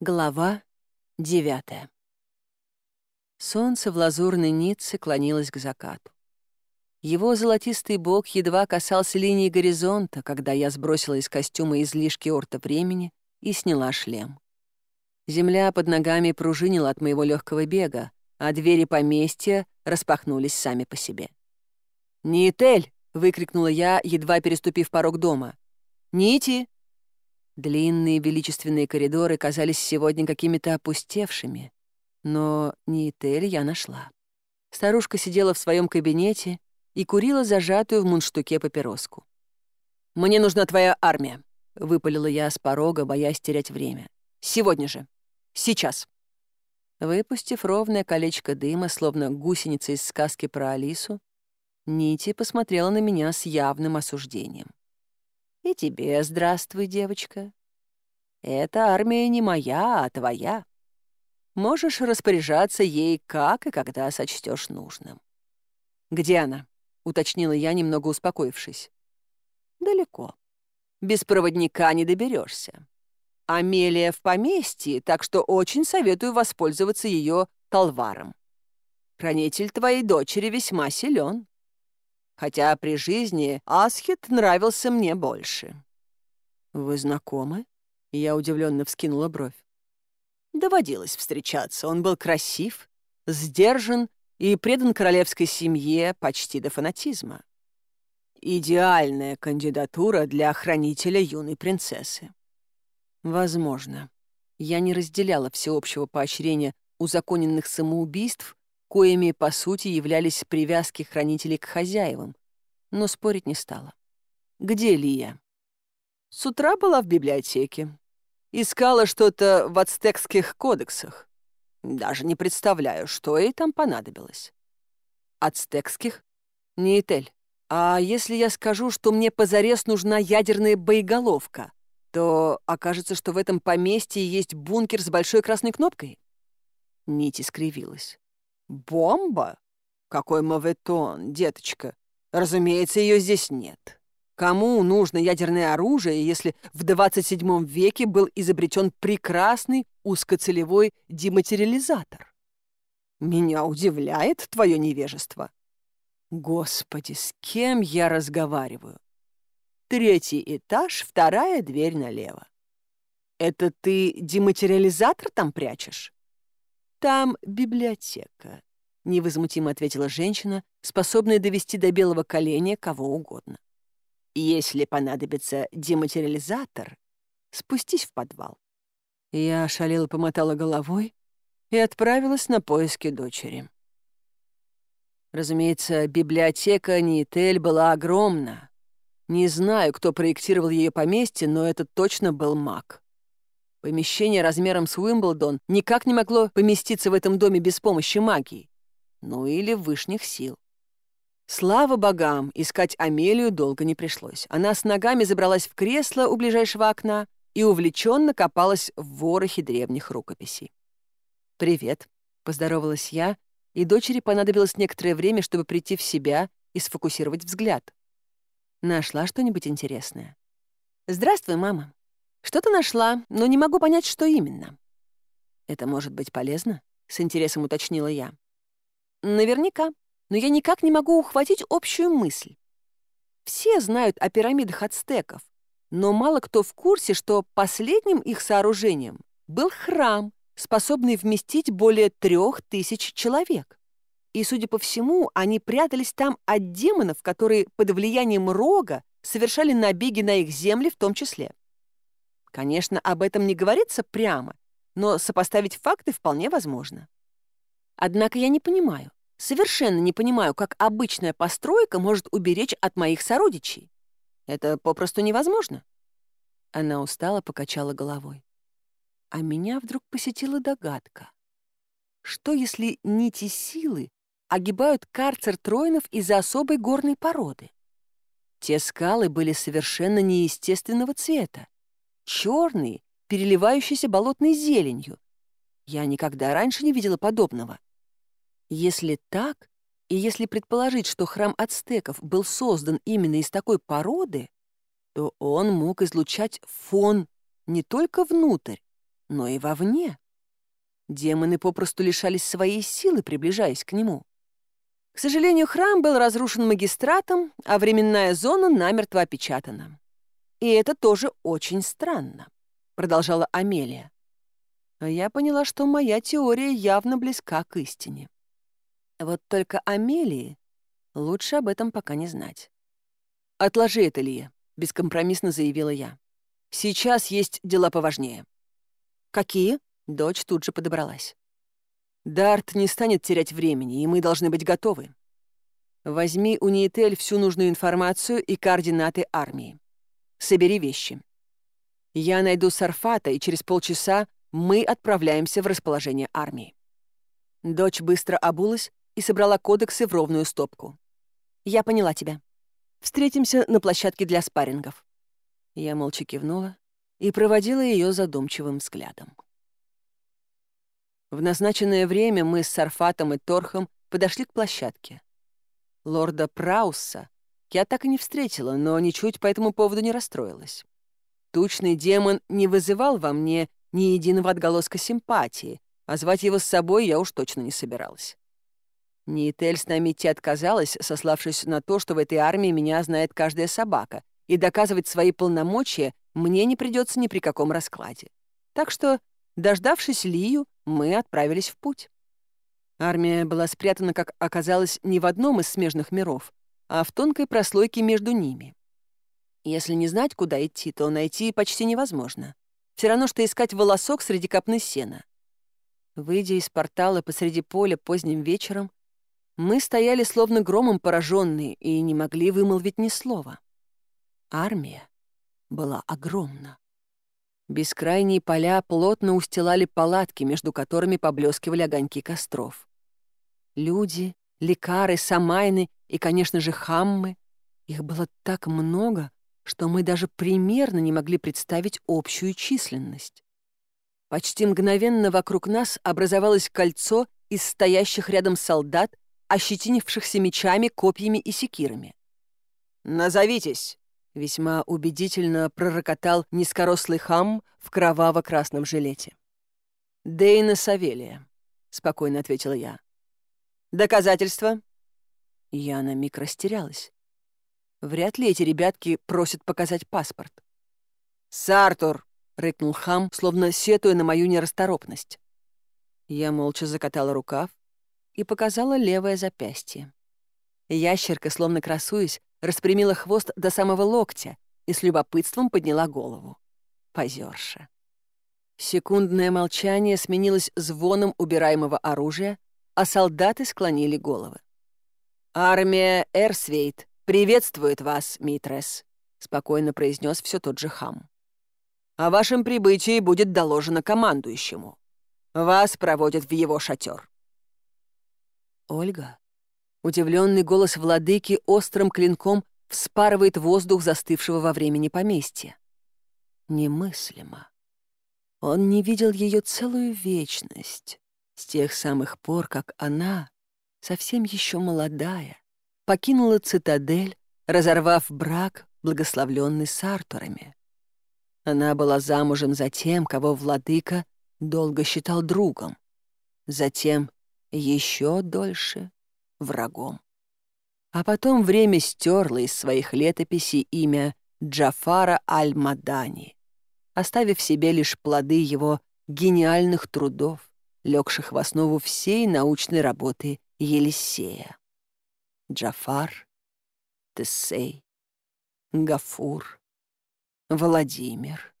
Глава девятая. Солнце в лазурной нитце клонилось к закату. Его золотистый бок едва касался линии горизонта, когда я сбросила из костюма излишки орта времени и сняла шлем. Земля под ногами пружинила от моего легкого бега, а двери поместья распахнулись сами по себе. «Нитель!» — выкрикнула я, едва переступив порог дома. «Нити!» длинные величественные коридоры казались сегодня какими-то опустевшими, но не Этель я нашла. Старушка сидела в своем кабинете и курила зажатую в мундштуке папироску. «Мне нужна твоя армия», — выпалила я с порога, боясь терять время. «Сегодня же. Сейчас». Выпустив ровное колечко дыма, словно гусеница из сказки про Алису, Нити посмотрела на меня с явным осуждением. «И тебе здравствуй, девочка. Эта армия не моя, а твоя. Можешь распоряжаться ей как и когда сочтешь нужным. «Где она?» — уточнила я, немного успокоившись. «Далеко. Без проводника не доберешься. Амелия в поместье, так что очень советую воспользоваться ее талваром. Хранитель твоей дочери весьма силен. Хотя при жизни Асхит нравился мне больше». «Вы знакомы?» Я удивленно вскинула бровь. Доводилось встречаться. Он был красив, сдержан и предан королевской семье почти до фанатизма. Идеальная кандидатура для хранителя юной принцессы. Возможно. Я не разделяла всеобщего поощрения узаконенных самоубийств, коими, по сути, являлись привязки хранителей к хозяевам, но спорить не стала. «Где Лия?» С утра была в библиотеке. Искала что-то в ацтекских кодексах. Даже не представляю, что ей там понадобилось. Ацтекских? Не Этель. А если я скажу, что мне позарез нужна ядерная боеголовка, то окажется, что в этом поместье есть бункер с большой красной кнопкой? Нить искривилась. «Бомба? Какой моветон, деточка! Разумеется, ее здесь нет. Кому нужно ядерное оружие, если в 27 веке был изобретен прекрасный узкоцелевой дематериализатор? Меня удивляет твое невежество. Господи, с кем я разговариваю? Третий этаж, вторая дверь налево. Это ты дематериализатор там прячешь? Там библиотека, невозмутимо ответила женщина, способная довести до белого коленя кого угодно если понадобится дематериализатор, спустись в подвал». Я ошалела, помотала головой и отправилась на поиски дочери. Разумеется, библиотека Нитель была огромна. Не знаю, кто проектировал ее поместье, но это точно был маг. Помещение размером с Уимблдон никак не могло поместиться в этом доме без помощи магии. Ну или вышних сил. Слава богам, искать Амелию долго не пришлось. Она с ногами забралась в кресло у ближайшего окна и увлеченно копалась в ворохе древних рукописей. «Привет», — поздоровалась я, и дочери понадобилось некоторое время, чтобы прийти в себя и сфокусировать взгляд. Нашла что-нибудь интересное? «Здравствуй, мама», что-то нашла, но не могу понять, что именно. Это может быть полезно? С интересом уточнила я. Наверняка, но я никак не могу ухватить общую мысль. Все знают о пирамидах ацтеков, но мало кто в курсе, что последним их сооружением был храм, способный вместить более трех тысяч человек. И, судя по всему, они прятались там от демонов, которые под влиянием рога совершали набеги на их земли в том числе. Конечно, об этом не говорится прямо, но сопоставить факты вполне возможно. Однако я не понимаю, Совершенно не понимаю, как обычная постройка может уберечь от моих сородичей. Это попросту невозможно». Она устало покачала головой. А меня вдруг посетила догадка. Что, если нити силы огибают карцер троинов из-за особой горной породы? Те скалы были совершенно неестественного цвета. Черные, переливающиеся болотной зеленью. Я никогда раньше не видела подобного. Если так, и если предположить, что храм ацтеков был создан именно из такой породы, то он мог излучать фон не только внутрь, но и вовне. Демоны попросту лишались своей силы, приближаясь к нему. К сожалению, храм был разрушен магистратом, а временная зона намертво опечатана. «И это тоже очень странно», — продолжала Амелия. я поняла, что моя теория явно близка к истине. Вот только Амелии лучше об этом пока не знать. «Отложи это, Лия», — бескомпромиссно заявила я. «Сейчас есть дела поважнее». «Какие?» — дочь тут же подобралась. «Дарт не станет терять времени, и мы должны быть готовы. Возьми у Нейтель всю нужную информацию и координаты армии. Собери вещи. Я найду Сарфата, и через полчаса мы отправляемся в расположение армии». Дочь быстро обулась и собрала кодексы в ровную стопку. «Я поняла тебя. Встретимся на площадке для спаррингов». Я молча кивнула и проводила ее задумчивым взглядом. В назначенное время мы с Сарфатом и Торхом подошли к площадке. Лорда Праусса я так и не встретила, но ничуть по этому поводу не расстроилась. Тучный демон не вызывал во мне ни единого отголоска симпатии, а звать его с собой я уж точно не собиралась. Нитель с нами идти отказалась, сославшись на то, что в этой армии меня знает каждая собака, и доказывать свои полномочия мне не придется ни при каком раскладе. Так что, дождавшись Лию, мы отправились в путь. Армия была спрятана, как оказалось, не в одном из смежных миров, а в тонкой прослойке между ними. Если не знать, куда идти, то найти почти невозможно. Все равно, что искать волосок среди копны сена. Выйдя из портала Мы стояли словно громом пораженные и не могли вымолвить ни слова. Армия была огромна. Бескрайние поля плотно устилали палатки, между которыми поблескивали огоньки костров. Люди, лекары, самайны и, конечно же, хаммы. Их было так много, что мы даже примерно не могли представить общую численность. Почти мгновенно вокруг нас образовалось кольцо из стоящих рядом солдат ощетинившихся мечами, копьями и секирами. «Назовитесь!» — весьма убедительно пророкотал низкорослый хам в кроваво-красном жилете. «Дейна Савелия», — спокойно ответила я. «Доказательства?» Я на миг растерялась. Вряд ли эти ребятки просят показать паспорт. «Сартур!» — рыкнул хам, словно сетуя на мою нерасторопность. Я молча закатала рукав, и показала левое запястье. Ящерка, словно красуясь, распрямила хвост до самого локтя и с любопытством подняла голову. Позерша. Секундное молчание сменилось звоном убираемого оружия, а солдаты склонили головы. «Армия Эрсвейт приветствует вас, Митрес», — спокойно произнес все тот же хам. «О вашем прибытии будет доложено командующему. Вас проводят в его шатер. Ольга. Удивленный голос владыки острым клинком вспарывает воздух застывшего во времени поместья. Немыслимо. Он не видел ее целую вечность, с тех самых пор, как она, совсем еще молодая, покинула цитадель, разорвав брак, благословленный с Артурами. Она была замужем за тем, кого владыка долго считал другом, Затем. затем еще дольше врагом. А потом время стерло из своих летописей имя Джафара Аль-Мадани, оставив себе лишь плоды его гениальных трудов, легших в основу всей научной работы Елисея. Джафар, Тесей, Гафур, Владимир.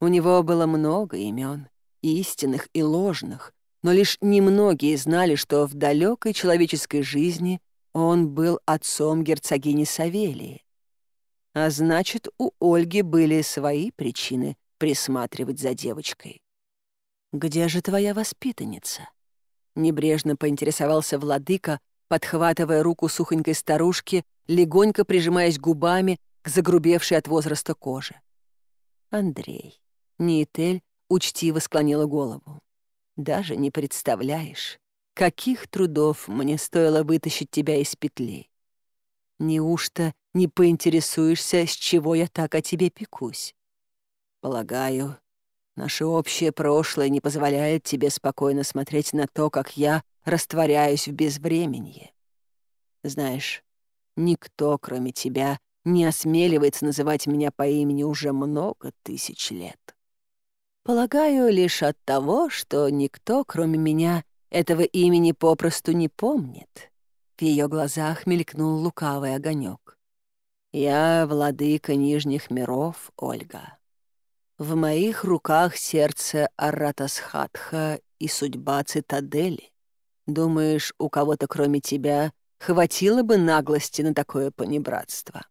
У него было много имен, истинных и ложных, но лишь немногие знали, что в далекой человеческой жизни он был отцом герцогини Савелии. А значит, у Ольги были свои причины присматривать за девочкой. «Где же твоя воспитанница?» Небрежно поинтересовался владыка, подхватывая руку сухонькой старушки, легонько прижимаясь губами к загрубевшей от возраста кожи. «Андрей». Ниетель учтиво склонила голову даже не представляешь, каких трудов мне стоило вытащить тебя из петли. Неужто не поинтересуешься, с чего я так о тебе пекусь? Полагаю, наше общее прошлое не позволяет тебе спокойно смотреть на то, как я растворяюсь в безвременье. Знаешь, никто, кроме тебя, не осмеливается называть меня по имени уже много тысяч лет полагаю, лишь от того, что никто, кроме меня, этого имени попросту не помнит». В ее глазах мелькнул лукавый огонек. «Я владыка Нижних миров, Ольга. В моих руках сердце Аратасхатха и судьба цитадели. Думаешь, у кого-то кроме тебя хватило бы наглости на такое понебратство?»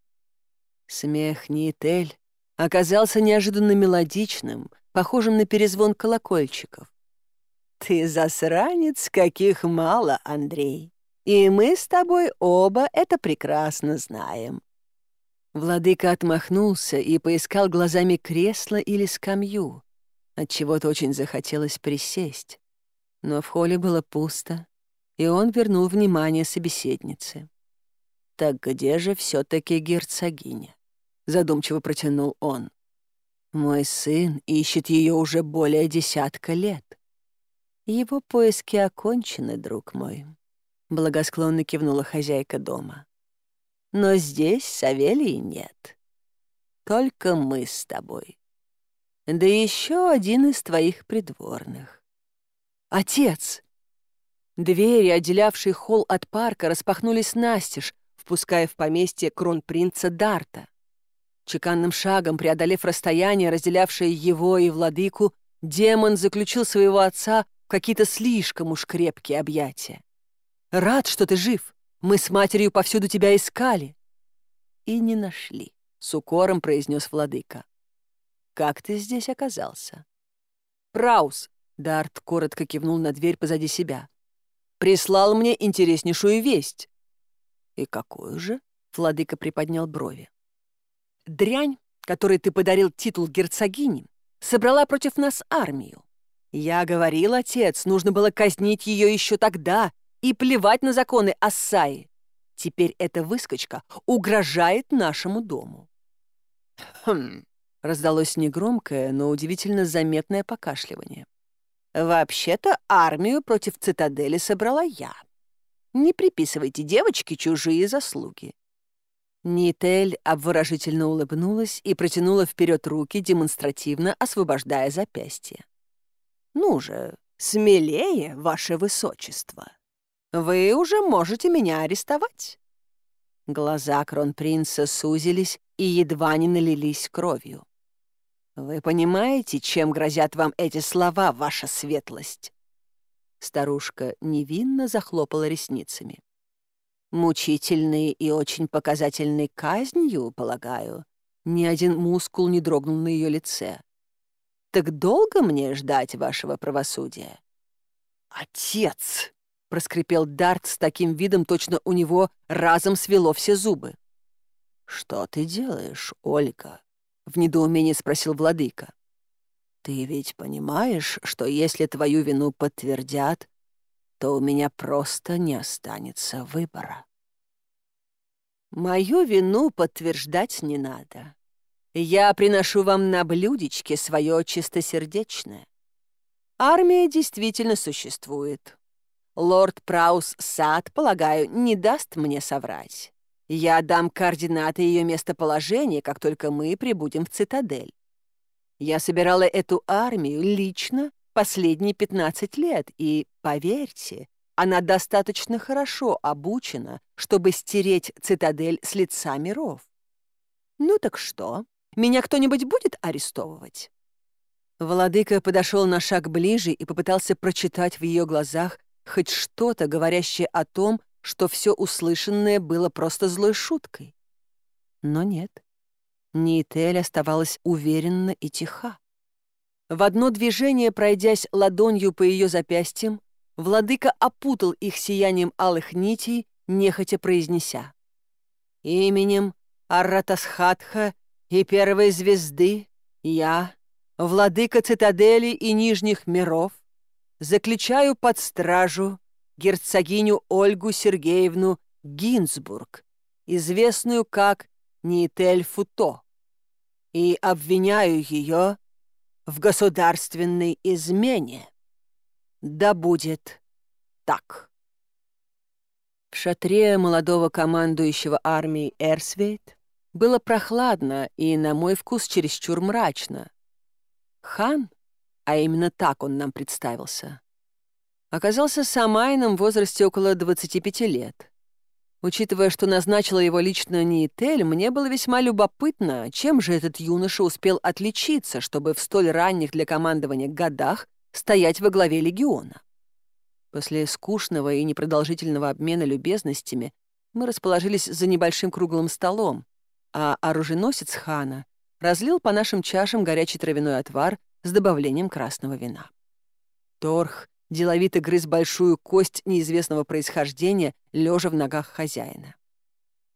Смех Ниитель оказался неожиданно мелодичным — похожим на перезвон колокольчиков. «Ты засранец, каких мало, Андрей. И мы с тобой оба это прекрасно знаем». Владыка отмахнулся и поискал глазами кресло или скамью. Отчего-то очень захотелось присесть. Но в холле было пусто, и он вернул внимание собеседнице. «Так где же все таки герцогиня?» — задумчиво протянул он. «Мой сын ищет ее уже более десятка лет. Его поиски окончены, друг мой», — благосклонно кивнула хозяйка дома. «Но здесь Савелии нет. Только мы с тобой. Да еще один из твоих придворных». «Отец!» Двери, отделявшие холл от парка, распахнулись настежь, впуская в поместье кронпринца Дарта. Чеканным шагом, преодолев расстояние, разделявшее его и владыку, демон заключил своего отца в какие-то слишком уж крепкие объятия. «Рад, что ты жив. Мы с матерью повсюду тебя искали». «И не нашли», — с укором произнес владыка. «Как ты здесь оказался?» «Праус», — Дарт коротко кивнул на дверь позади себя. «Прислал мне интереснейшую весть». «И какую же?» — владыка приподнял брови. Дрянь, которой ты подарил титул герцогини, собрала против нас армию. Я говорил, отец, нужно было казнить ее еще тогда и плевать на законы Ассаи. Теперь эта выскочка угрожает нашему дому. Хм, раздалось негромкое, но удивительно заметное покашливание. Вообще-то армию против цитадели собрала я. Не приписывайте девочке чужие заслуги. Нитель обворожительно улыбнулась и протянула вперед руки, демонстративно освобождая запястье. «Ну же, смелее, ваше высочество. Вы уже можете меня арестовать». Глаза кронпринца сузились и едва не налились кровью. «Вы понимаете, чем грозят вам эти слова, ваша светлость?» Старушка невинно захлопала ресницами. Мучительной и очень показательной казнью, полагаю. Ни один мускул не дрогнул на ее лице. Так долго мне ждать вашего правосудия? «Отец!» — проскрипел Дарт с таким видом, точно у него разом свело все зубы. «Что ты делаешь, Ольга?» — в недоумении спросил владыка. «Ты ведь понимаешь, что если твою вину подтвердят, то у меня просто не останется выбора. Мою вину подтверждать не надо. Я приношу вам на блюдечке свое чистосердечное. Армия действительно существует. Лорд Праус Сад, полагаю, не даст мне соврать. Я дам координаты ее местоположения, как только мы прибудем в цитадель. Я собирала эту армию лично последние 15 лет, и, поверьте, она достаточно хорошо обучена, чтобы стереть цитадель с лица миров. Ну так что, меня кто-нибудь будет арестовывать?» Владыка подошел на шаг ближе и попытался прочитать в ее глазах хоть что-то, говорящее о том, что все услышанное было просто злой шуткой. Но нет. Неитель оставалась уверенно и тиха. В одно движение, пройдясь ладонью по ее запястьям, владыка опутал их сиянием алых нитей, нехотя произнеся. «Именем Арратасхатха и Первой Звезды я, владыка цитадели и Нижних миров, заключаю под стражу герцогиню Ольгу Сергеевну Гинзбург, известную как Нитель Футо, и обвиняю ее в государственной измене. Да будет так. В шатре молодого командующего армией Эрсвейт было прохладно и, на мой вкус, чересчур мрачно. Хан, а именно так он нам представился, оказался самайном в возрасте около 25 лет — Учитывая, что назначила его лично Ниетель, мне было весьма любопытно, чем же этот юноша успел отличиться, чтобы в столь ранних для командования годах стоять во главе легиона. После скучного и непродолжительного обмена любезностями мы расположились за небольшим круглым столом, а оруженосец хана разлил по нашим чашам горячий травяной отвар с добавлением красного вина. Торх деловито грыз большую кость неизвестного происхождения, лежа в ногах хозяина.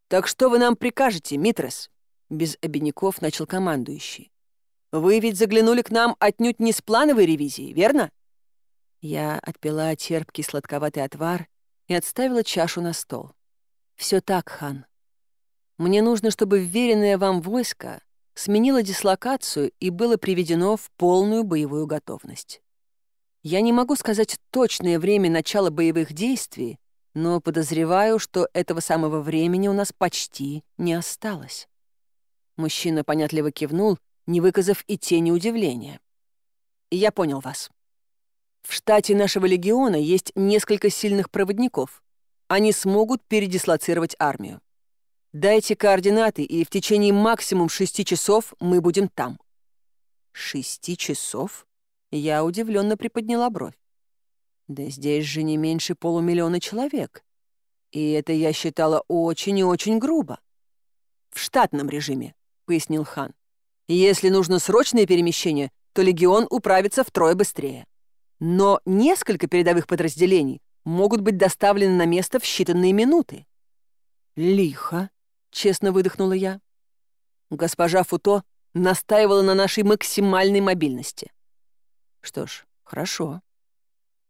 «Так что вы нам прикажете, Митрос?» Без обиняков начал командующий. «Вы ведь заглянули к нам отнюдь не с плановой ревизии, верно?» Я отпила терпкий сладковатый отвар и отставила чашу на стол. Все так, хан. Мне нужно, чтобы вверенное вам войско сменило дислокацию и было приведено в полную боевую готовность. Я не могу сказать точное время начала боевых действий, но подозреваю, что этого самого времени у нас почти не осталось». Мужчина понятливо кивнул, не выказав и тени удивления. «Я понял вас. В штате нашего легиона есть несколько сильных проводников. Они смогут передислоцировать армию. Дайте координаты, и в течение максимум шести часов мы будем там». «Шести часов?» Я удивленно приподняла бровь. Да здесь же не меньше полумиллиона человек. И это я считала очень и очень грубо. В штатном режиме, пояснил хан. Если нужно срочное перемещение, то легион управится втрое быстрее. Но несколько передовых подразделений могут быть доставлены на место в считанные минуты. Лихо, честно выдохнула я. Госпожа Футо настаивала на нашей максимальной мобильности. Что ж, хорошо.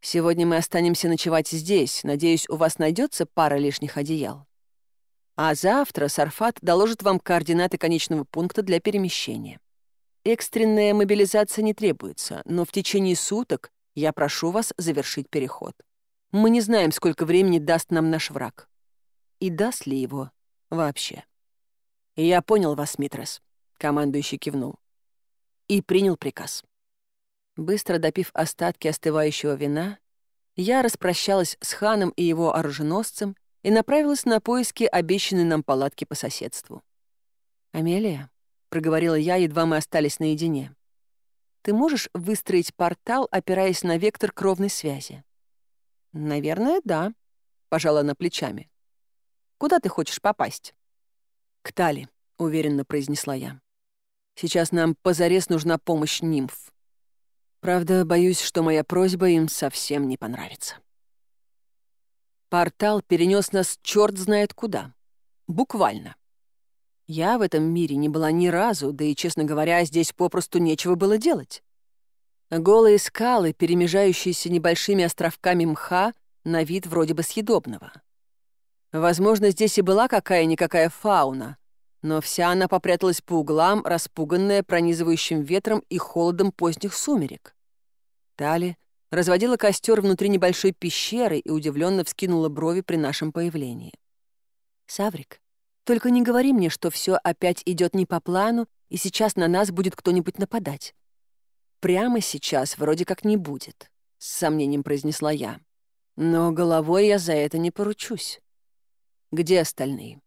Сегодня мы останемся ночевать здесь. Надеюсь, у вас найдется пара лишних одеял. А завтра Сарфат доложит вам координаты конечного пункта для перемещения. Экстренная мобилизация не требуется, но в течение суток я прошу вас завершить переход. Мы не знаем, сколько времени даст нам наш враг. И даст ли его вообще. «Я понял вас, Митрос», — командующий кивнул. «И принял приказ» быстро допив остатки остывающего вина, я распрощалась с ханом и его оруженосцем и направилась на поиски обещанной нам палатки по соседству. «Амелия», — проговорила я, едва мы остались наедине, «ты можешь выстроить портал, опираясь на вектор кровной связи?» «Наверное, да», — пожала она плечами. «Куда ты хочешь попасть?» «К Тали», — уверенно произнесла я. «Сейчас нам позарез нужна помощь нимф». Правда, боюсь, что моя просьба им совсем не понравится. Портал перенес нас черт знает куда. Буквально. Я в этом мире не была ни разу, да и, честно говоря, здесь попросту нечего было делать. Голые скалы, перемежающиеся небольшими островками мха, на вид вроде бы съедобного. Возможно, здесь и была какая-никакая фауна, но вся она попряталась по углам, распуганная пронизывающим ветром и холодом поздних сумерек. Тали разводила костер внутри небольшой пещеры и удивленно вскинула брови при нашем появлении. «Саврик, только не говори мне, что все опять идет не по плану, и сейчас на нас будет кто-нибудь нападать». «Прямо сейчас вроде как не будет», — с сомнением произнесла я. «Но головой я за это не поручусь». «Где остальные?»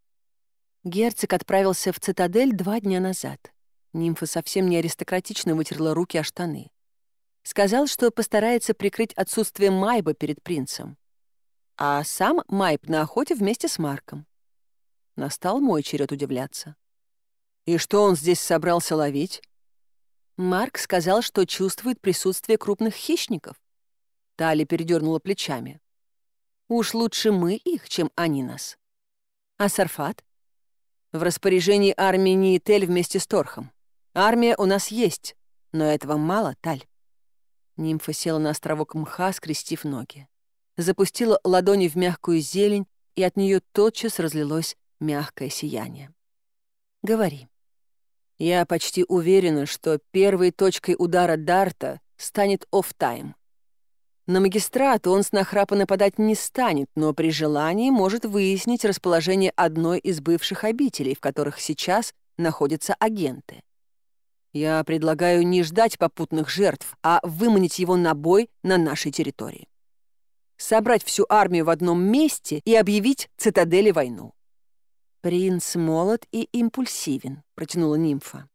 Герцог отправился в цитадель два дня назад. Нимфа совсем не аристократично вытерла руки о штаны. Сказал, что постарается прикрыть отсутствие Майба перед принцем. А сам Майб на охоте вместе с Марком. Настал мой черед удивляться. «И что он здесь собрался ловить?» Марк сказал, что чувствует присутствие крупных хищников. Тали передернула плечами. «Уж лучше мы их, чем они нас». «А Сарфат?» В распоряжении армии не Тель вместе с Торхом. Армия у нас есть, но этого мало, Таль. Нимфа села на островок мха, скрестив ноги. Запустила ладони в мягкую зелень, и от нее тотчас разлилось мягкое сияние. «Говори». «Я почти уверена, что первой точкой удара Дарта станет офтайм. На магистрат он с нахрапа нападать не станет, но при желании может выяснить расположение одной из бывших обителей, в которых сейчас находятся агенты. Я предлагаю не ждать попутных жертв, а выманить его на бой на нашей территории. Собрать всю армию в одном месте и объявить цитадели войну. «Принц молод и импульсивен», — протянула нимфа.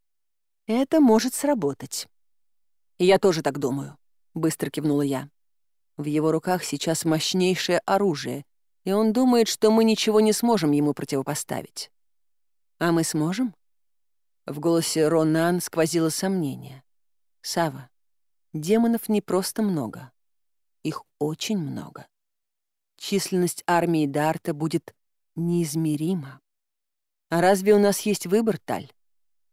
«Это может сработать». «Я тоже так думаю», — быстро кивнула я. В его руках сейчас мощнейшее оружие, и он думает, что мы ничего не сможем ему противопоставить. А мы сможем? В голосе Ронан сквозило сомнение. Сава, демонов не просто много. Их очень много. Численность армии Дарта будет неизмерима. А разве у нас есть выбор, Таль?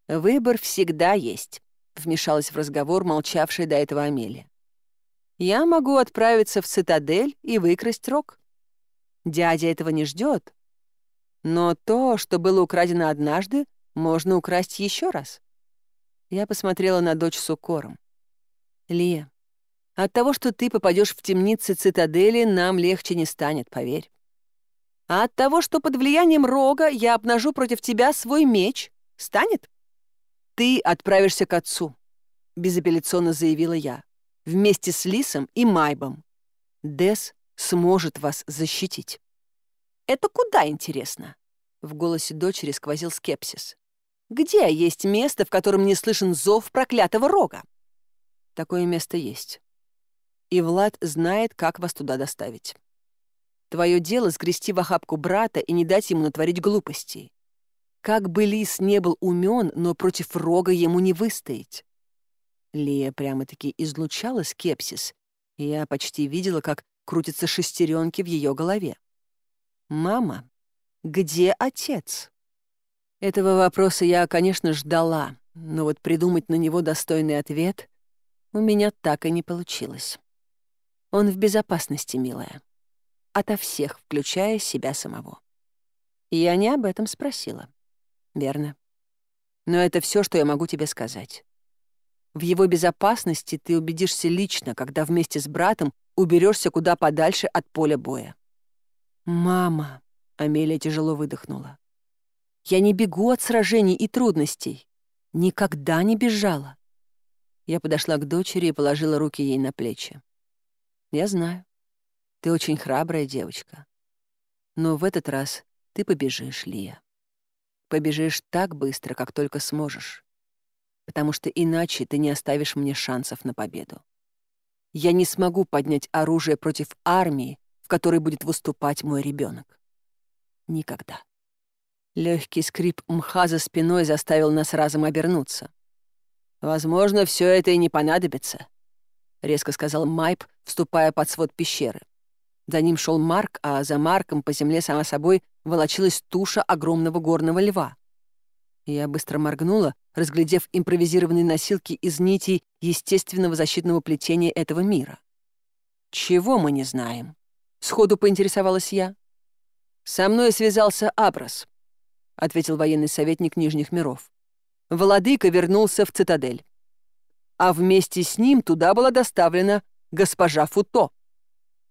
Выбор всегда есть, вмешалась в разговор молчавшая до этого Амелия. я могу отправиться в цитадель и выкрасть рог. Дядя этого не ждет. Но то, что было украдено однажды, можно украсть еще раз. Я посмотрела на дочь с укором. Лия, от того, что ты попадешь в темницы цитадели, нам легче не станет, поверь. А от того, что под влиянием рога я обнажу против тебя свой меч, станет? Ты отправишься к отцу, безапелляционно заявила я вместе с Лисом и Майбом. Дес сможет вас защитить. Это куда, интересно? В голосе дочери сквозил скепсис. Где есть место, в котором не слышен зов проклятого рога? Такое место есть. И Влад знает, как вас туда доставить. Твое дело сгрести в охапку брата и не дать ему натворить глупостей. Как бы лис не был умен, но против рога ему не выстоять. Лия прямо-таки излучала скепсис. Я почти видела, как крутятся шестеренки в ее голове. «Мама, где отец?» Этого вопроса я, конечно, ждала, но вот придумать на него достойный ответ у меня так и не получилось. Он в безопасности, милая. Ото всех, включая себя самого. Я не об этом спросила. Верно. Но это все, что я могу тебе сказать. В его безопасности ты убедишься лично, когда вместе с братом уберешься куда подальше от поля боя. «Мама», — Амелия тяжело выдохнула, — «я не бегу от сражений и трудностей. Никогда не бежала». Я подошла к дочери и положила руки ей на плечи. «Я знаю. Ты очень храбрая девочка. Но в этот раз ты побежишь, Лия. Побежишь так быстро, как только сможешь потому что иначе ты не оставишь мне шансов на победу. Я не смогу поднять оружие против армии, в которой будет выступать мой ребенок. Никогда. Легкий скрип мха за спиной заставил нас разом обернуться. «Возможно, все это и не понадобится», — резко сказал Майп, вступая под свод пещеры. За ним шел Марк, а за Марком по земле сама собой волочилась туша огромного горного льва. Я быстро моргнула, разглядев импровизированные носилки из нитей естественного защитного плетения этого мира. «Чего мы не знаем?» — сходу поинтересовалась я. «Со мной связался Абрас, ответил военный советник Нижних миров. «Владыка вернулся в цитадель. А вместе с ним туда была доставлена госпожа Футо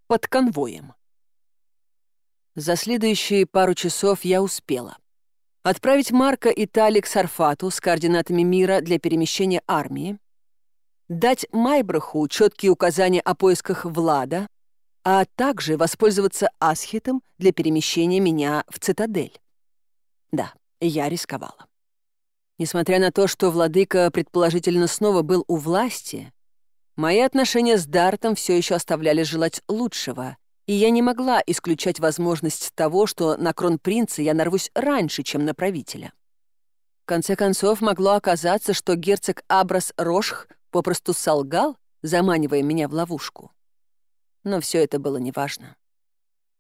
под конвоем». За следующие пару часов я успела отправить Марка и Талик к Сарфату с координатами мира для перемещения армии, дать Майбраху четкие указания о поисках Влада, а также воспользоваться Асхитом для перемещения меня в цитадель. Да, я рисковала. Несмотря на то, что владыка предположительно снова был у власти, мои отношения с Дартом все еще оставляли желать лучшего, и я не могла исключать возможность того, что на кронпринца я нарвусь раньше, чем на правителя. В конце концов, могло оказаться, что герцог Абрас Рошх попросту солгал, заманивая меня в ловушку. Но все это было неважно.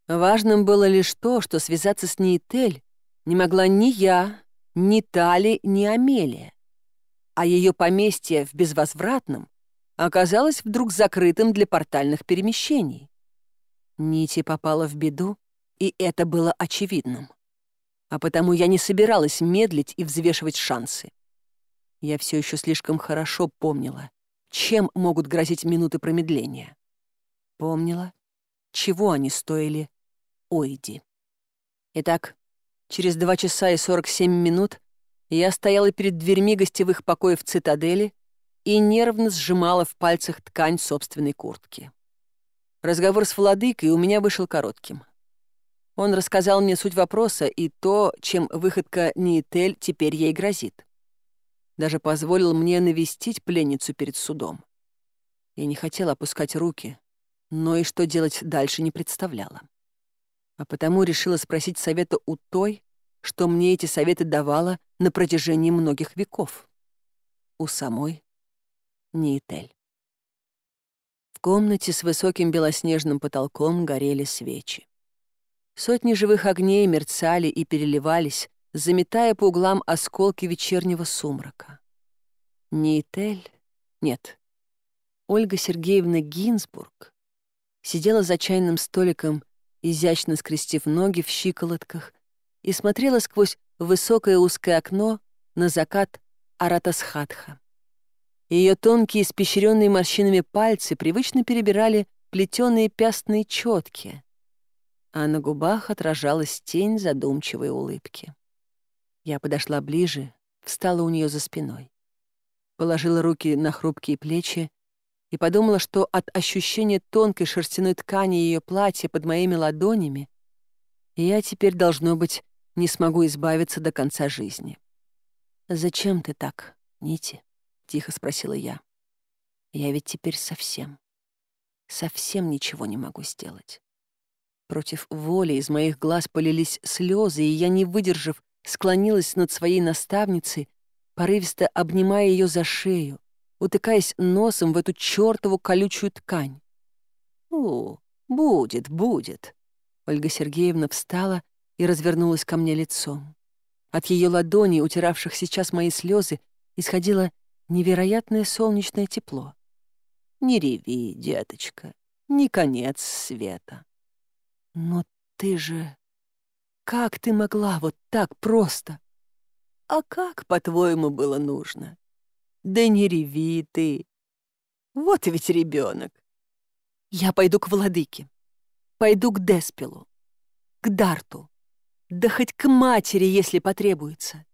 Важным было лишь то, что связаться с Нейтель не могла ни я, ни Тали, ни Амелия. А ее поместье в Безвозвратном оказалось вдруг закрытым для портальных перемещений. Нити попала в беду, и это было очевидным. А потому я не собиралась медлить и взвешивать шансы. Я все еще слишком хорошо помнила, чем могут грозить минуты промедления. Помнила, чего они стоили Ойди. Итак, через 2 часа и 47 минут я стояла перед дверьми гостевых покоев цитадели и нервно сжимала в пальцах ткань собственной куртки. Разговор с владыкой у меня вышел коротким. Он рассказал мне суть вопроса и то, чем выходка Ниетель теперь ей грозит. Даже позволил мне навестить пленницу перед судом. Я не хотела опускать руки, но и что делать дальше не представляла. А потому решила спросить совета у той, что мне эти советы давала на протяжении многих веков. У самой Ниетель. комнате с высоким белоснежным потолком горели свечи. Сотни живых огней мерцали и переливались, заметая по углам осколки вечернего сумрака. Нейтель? Нет. Ольга Сергеевна Гинзбург сидела за чайным столиком, изящно скрестив ноги в щиколотках, и смотрела сквозь высокое узкое окно на закат Аратасхатха. Ее тонкие, испещренные морщинами пальцы привычно перебирали плетеные пястные четки, а на губах отражалась тень задумчивой улыбки. Я подошла ближе, встала у нее за спиной. Положила руки на хрупкие плечи и подумала, что от ощущения тонкой шерстяной ткани ее платья под моими ладонями я теперь, должно быть, не смогу избавиться до конца жизни. «Зачем ты так, Нити?» тихо спросила я. Я ведь теперь совсем, совсем ничего не могу сделать. Против воли из моих глаз полились слезы, и я, не выдержав, склонилась над своей наставницей, порывисто обнимая ее за шею, утыкаясь носом в эту чертову колючую ткань. «О, будет, будет!» Ольга Сергеевна встала и развернулась ко мне лицом. От ее ладоней, утиравших сейчас мои слезы, исходило невероятное солнечное тепло. «Не реви, деточка, не конец света». «Но ты же... Как ты могла вот так просто?» «А как, по-твоему, было нужно?» «Да не реви ты! Вот ведь ребенок. «Я пойду к владыке, пойду к Деспилу, к Дарту, да хоть к матери, если потребуется.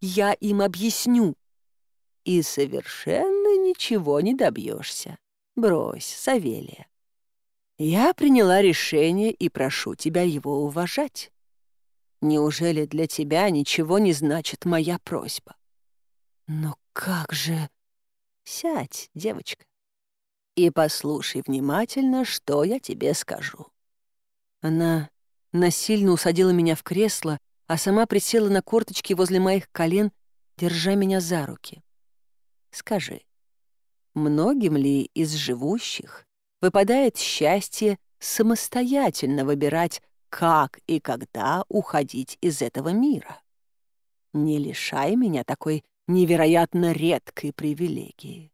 Я им объясню, И совершенно ничего не добьешься. Брось, Савелия. Я приняла решение и прошу тебя его уважать. Неужели для тебя ничего не значит моя просьба? Но как же... Сядь, девочка, и послушай внимательно, что я тебе скажу. Она насильно усадила меня в кресло, а сама присела на корточки возле моих Скажи, многим ли из живущих выпадает счастье самостоятельно выбирать, как и когда уходить из этого мира? Не лишай меня такой невероятно редкой привилегии.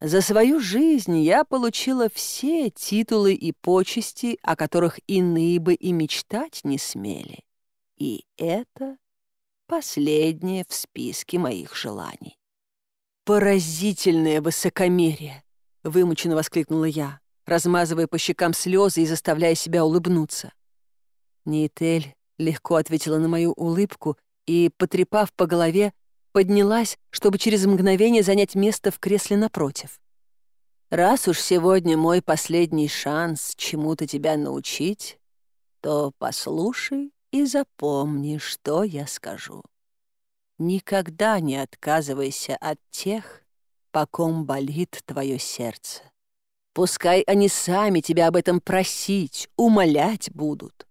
За свою жизнь я получила все титулы и почести, о которых иные бы и мечтать не смели. И это последнее в списке моих желаний. «Поразительное высокомерие!» — вымученно воскликнула я, размазывая по щекам слезы и заставляя себя улыбнуться. Нейтель легко ответила на мою улыбку и, потрепав по голове, поднялась, чтобы через мгновение занять место в кресле напротив. «Раз уж сегодня мой последний шанс чему-то тебя научить, то послушай и запомни, что я скажу. Никогда не отказывайся от тех, по ком болит твое сердце. Пускай они сами тебя об этом просить, умолять будут.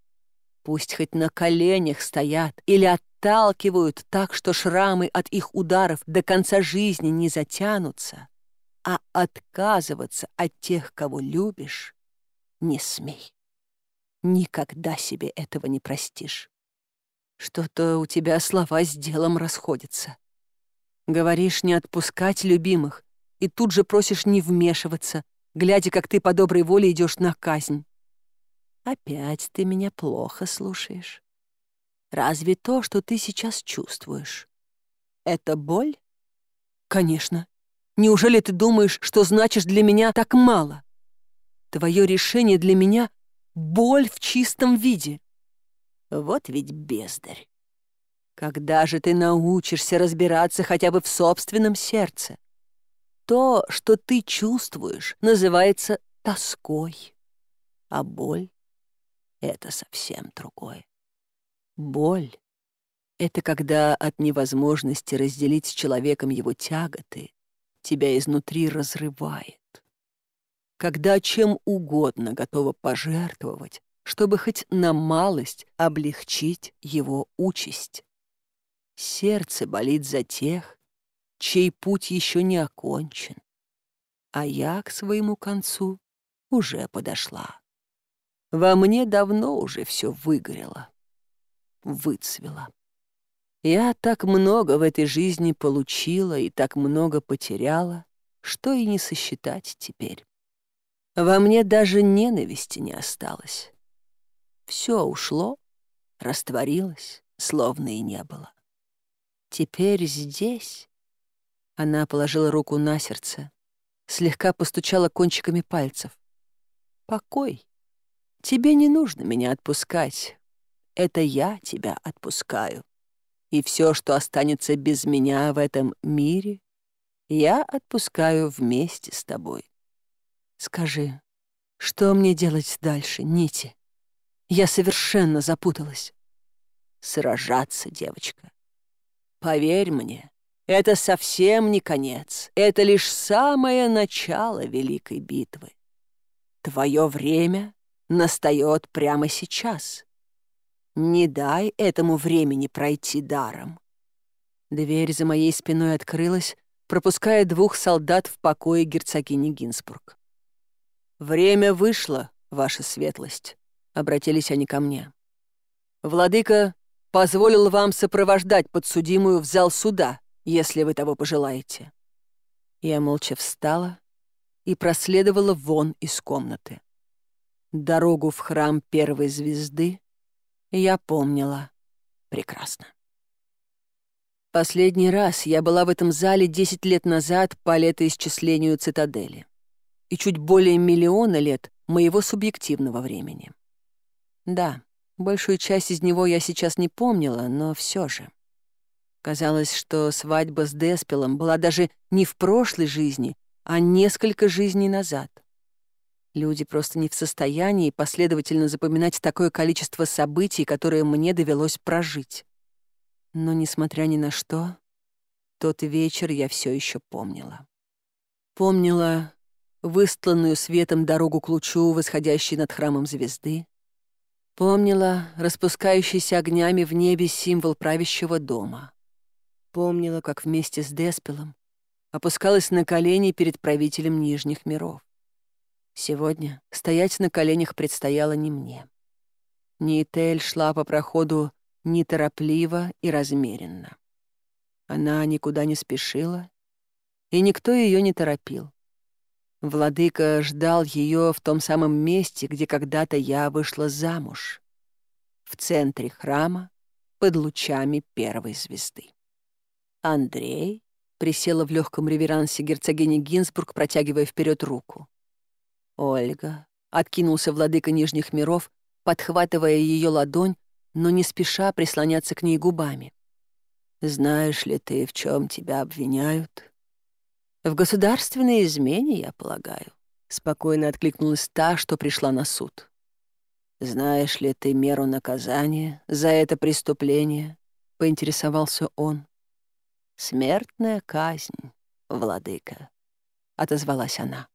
Пусть хоть на коленях стоят или отталкивают так, что шрамы от их ударов до конца жизни не затянутся, а отказываться от тех, кого любишь, не смей. Никогда себе этого не простишь. Что-то у тебя слова с делом расходятся. Говоришь не отпускать любимых, и тут же просишь не вмешиваться, глядя, как ты по доброй воле идешь на казнь. Опять ты меня плохо слушаешь. Разве то, что ты сейчас чувствуешь, это боль? «Конечно. Неужели ты думаешь, что значишь для меня Вот ведь бездарь. Когда же ты научишься разбираться хотя бы в собственном сердце? То, что ты чувствуешь, называется тоской. А боль — это совсем другое. Боль — это когда от невозможности разделить с человеком его тяготы тебя изнутри разрывает. Когда чем угодно готова пожертвовать, чтобы хоть на малость облегчить его участь. Сердце болит за тех, чей путь еще не окончен, а я к своему концу уже подошла. Во мне давно уже все выгорело, выцвело. Я так много в этой жизни получила и так много потеряла, что и не сосчитать теперь. Во мне даже ненависти не осталось. Все ушло, растворилось, словно и не было. Теперь здесь... Она положила руку на сердце, слегка постучала кончиками пальцев. «Покой. Тебе не нужно меня отпускать. Это я тебя отпускаю. И все, что останется без меня в этом мире, я отпускаю вместе с тобой. Скажи, что мне делать дальше, Нити?» Я совершенно запуталась. Сражаться, девочка. Поверь мне, это совсем не конец. Это лишь самое начало великой битвы. Твое время настает прямо сейчас. Не дай этому времени пройти даром. Дверь за моей спиной открылась, пропуская двух солдат в покое герцогини Гинсбург. «Время вышло, ваша светлость», обратились они ко мне. «Владыка позволил вам сопровождать подсудимую в зал суда, если вы того пожелаете». Я молча встала и проследовала вон из комнаты. Дорогу в храм первой звезды я помнила прекрасно. Последний раз я была в этом зале 10 лет назад по летоисчислению цитадели и чуть более миллиона лет моего субъективного времени. Да, большую часть из него я сейчас не помнила, но все же. Казалось, что свадьба с Деспелом была даже не в прошлой жизни, а несколько жизней назад. Люди просто не в состоянии последовательно запоминать такое количество событий, которые мне довелось прожить. Но, несмотря ни на что, тот вечер я все еще помнила. Помнила выстланную светом дорогу к лучу, восходящей над храмом звезды, Помнила распускающийся огнями в небе символ правящего дома. Помнила, как вместе с Деспелом опускалась на колени перед правителем Нижних миров. Сегодня стоять на коленях предстояло не мне. Нитель шла по проходу неторопливо и размеренно. Она никуда не спешила, и никто ее не торопил. Владыка ждал ее в том самом месте, где когда-то я вышла замуж. В центре храма, под лучами первой звезды. Андрей присела в легком реверансе герцогини Гинзбург, протягивая вперед руку. Ольга откинулся владыка Нижних миров, подхватывая ее ладонь, но не спеша прислоняться к ней губами. «Знаешь ли ты, в чем тебя обвиняют?» «В государственной измене, я полагаю», — спокойно откликнулась та, что пришла на суд. «Знаешь ли ты меру наказания за это преступление?» — поинтересовался он. «Смертная казнь, владыка», — отозвалась она.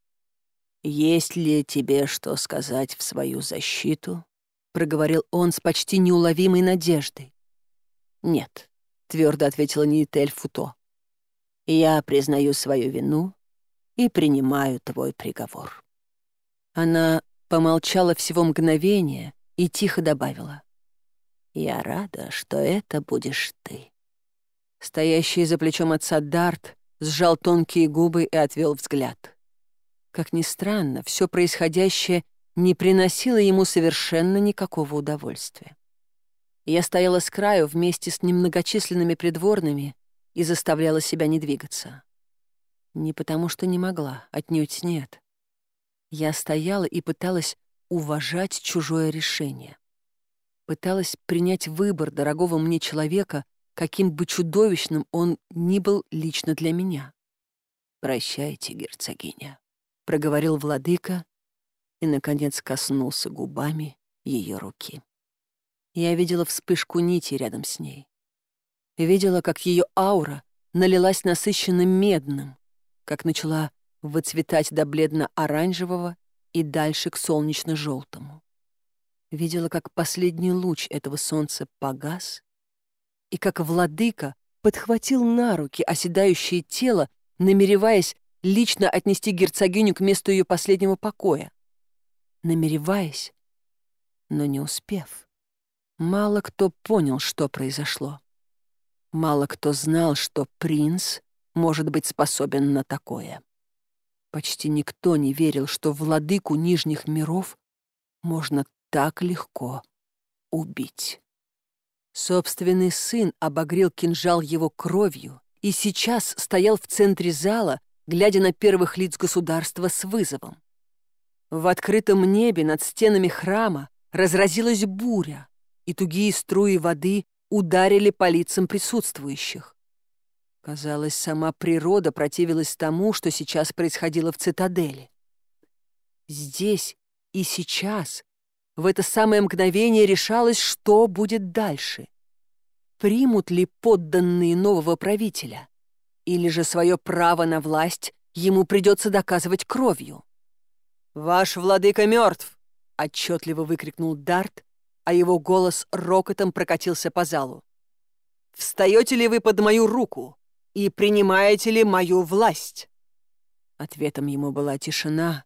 «Есть ли тебе что сказать в свою защиту?» — проговорил он с почти неуловимой надеждой. «Нет», — твердо ответила Нитель Футо. Я признаю свою вину и принимаю твой приговор». Она помолчала всего мгновение и тихо добавила. «Я рада, что это будешь ты». Стоящий за плечом отца Дарт сжал тонкие губы и отвел взгляд. Как ни странно, все происходящее не приносило ему совершенно никакого удовольствия. Я стояла с краю вместе с немногочисленными придворными и заставляла себя не двигаться. Не потому что не могла, отнюдь нет. Я стояла и пыталась уважать чужое решение. Пыталась принять выбор дорогого мне человека, каким бы чудовищным он ни был лично для меня. «Прощайте, герцогиня», — проговорил владыка и, наконец, коснулся губами ее руки. Я видела вспышку нити рядом с ней видела, как ее аура налилась насыщенным медным, как начала выцветать до бледно-оранжевого и дальше к солнечно-желтому. Видела, как последний луч этого солнца погас, и как владыка подхватил на руки оседающее тело, намереваясь лично отнести герцогиню к месту ее последнего покоя. Намереваясь, но не успев. Мало кто понял, что произошло. Мало кто знал, что принц может быть способен на такое. Почти никто не верил, что владыку Нижних миров можно так легко убить. Собственный сын обогрел кинжал его кровью и сейчас стоял в центре зала, глядя на первых лиц государства с вызовом. В открытом небе над стенами храма разразилась буря, и тугие струи воды ударили по лицам присутствующих. Казалось, сама природа противилась тому, что сейчас происходило в цитадели. Здесь и сейчас, в это самое мгновение решалось, что будет дальше. Примут ли подданные нового правителя? Или же свое право на власть ему придется доказывать кровью? «Ваш владыка мертв!» — отчетливо выкрикнул Дарт, а его голос рокотом прокатился по залу. «Встаете ли вы под мою руку и принимаете ли мою власть?» Ответом ему была тишина,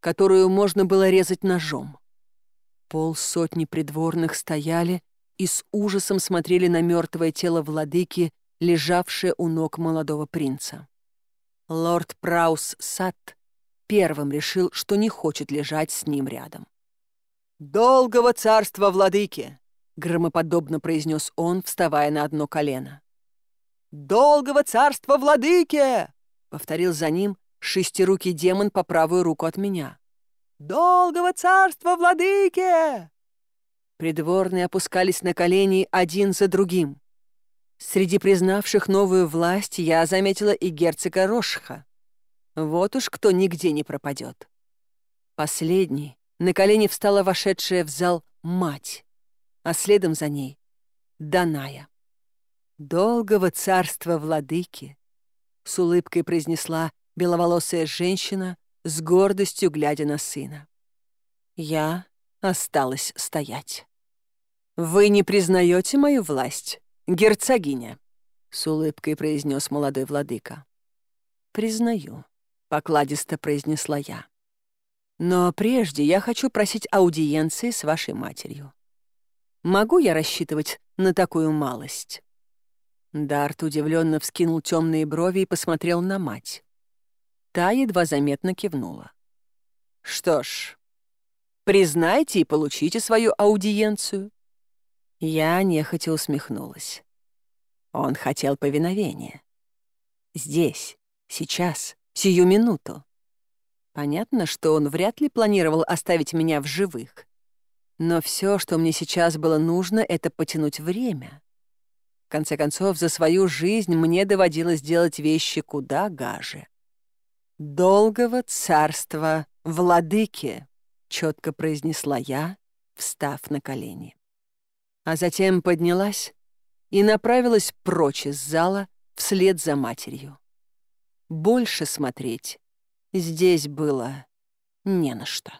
которую можно было резать ножом. Полсотни придворных стояли и с ужасом смотрели на мертвое тело владыки, лежавшее у ног молодого принца. Лорд Праус Сатт первым решил, что не хочет лежать с ним рядом. «Долгого царства владыки!» — громоподобно произнес он, вставая на одно колено. «Долгого царства владыке!» — повторил за ним шестирукий демон по правую руку от меня. «Долгого царства владыке!» Придворные опускались на колени один за другим. Среди признавших новую власть я заметила и герцога Рошха. Вот уж кто нигде не пропадет. Последний на колени встала вошедшая в зал мать, а следом за ней — Даная. «Долгого царства владыки!» — с улыбкой произнесла беловолосая женщина, с гордостью глядя на сына. Я осталась стоять. «Вы не признаете мою власть, герцогиня?» — с улыбкой произнес молодой владыка. «Признаю», — покладисто произнесла я. Но прежде я хочу просить аудиенции с вашей матерью. Могу я рассчитывать на такую малость?» Дарт удивленно вскинул темные брови и посмотрел на мать. Та едва заметно кивнула. «Что ж, признайте и получите свою аудиенцию». Я нехотя усмехнулась. Он хотел повиновения. Здесь, сейчас, сию минуту. Понятно, что он вряд ли планировал оставить меня в живых. Но все, что мне сейчас было нужно, это потянуть время. В конце концов, за свою жизнь мне доводилось делать вещи куда гаже. «Долгого царства владыки», — четко произнесла я, встав на колени. А затем поднялась и направилась прочь из зала вслед за матерью. Больше смотреть здесь было не на что.